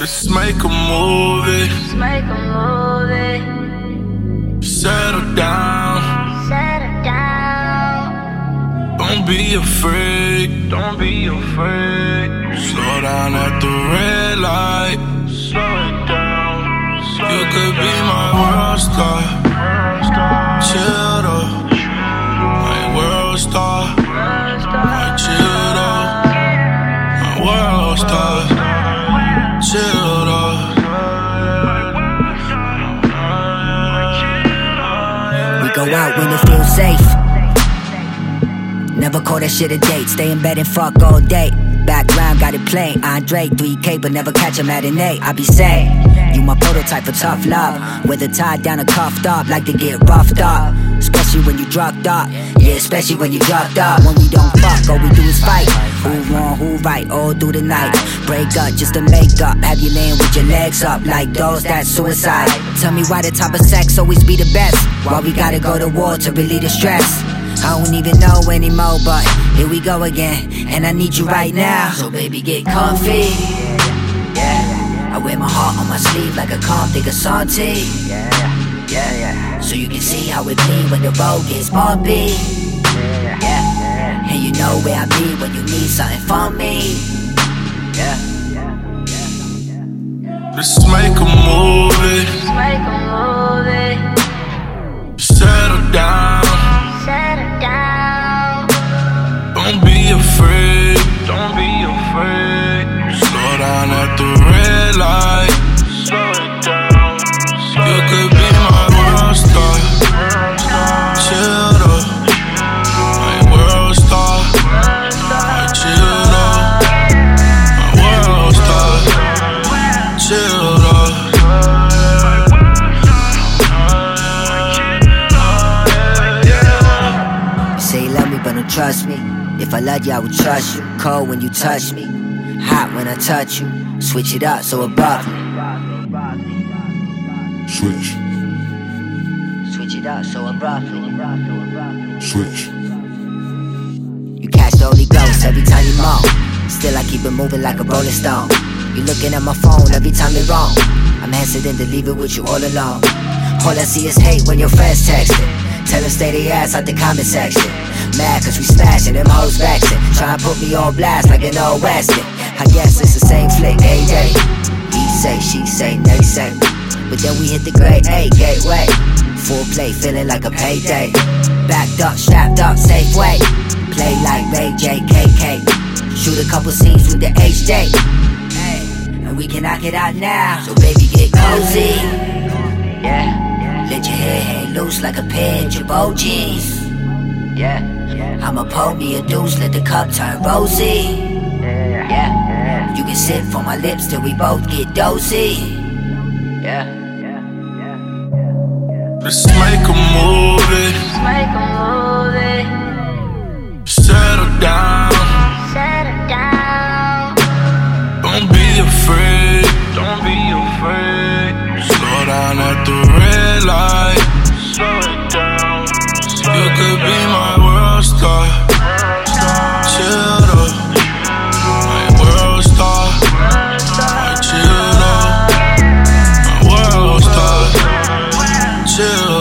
Let's make a movie. Let's make a movie. Settle down. Settle down. Don't be afraid. Don't be afraid. Slow down at the red light. Slow it down. Slow you could be my world star. Out when it feels safe. Never call that shit a date. Stay in bed and fuck all day. Background got it plain. Andre 3K, but never catch a matinee. I be saying, you my prototype for tough love. Whether tied down or cuffed up, like to get roughed up. Especially when you dropped up. Yeah, especially when you dropped up. When we don't fuck, all we do is fight. Who wrong, who right, all through the night. Break up just to make up. Have you laying with your legs up like those that's suicide. Tell me why the type of sex always be the best. Why we gotta go to war to relieve the stress. I don't even know anymore, but here we go again. And I need you right now. So baby, get comfy. Yeah, I wear my heart on my sleeve like a Comme des Garçons tee. Yeah, yeah, yeah. So you can see how it be when the road gets bumpy. Yeah, and you know where I be when you need something from me. Yeah. Yeah. yeah. yeah. Let's make a movie. Trust me. If I loved you, I would trust you. Cold when you touch me, hot when I touch you. Switch it up so abruptly. Switch, Switch it up so abruptly. switch, You catch the Holy Ghost every time you moan. Still, I keep it moving like a rolling stone. You looking at my phone every time you're wrong. I'm hesitant to leave it with you all alone. All I see is hate when your friends texting. Tell them stay their ass out the comment section. Mad cause we smashing, them hoes vexing. Try and put me on blast like an old western. I guess it's the same flick, AJ. He say, she say, they say. But then we hit the grade A gateway. Full play, feeling like a payday. Backed up, strapped up, safe way. Play like Ray J, KK. Shoot a couple scenes with the HJ. Hey, and we can knock it out now. So baby, get cozy. Yeah. Let your hair hang loose like a pair of Jabot jeans. Yeah. I'ma pour me a deuce, let the cup turn rosy. Yeah. Yeah. You can sip from my lips till we both get dozy. Yeah. Let's make a movie. Let's make a movie. Settle down. you.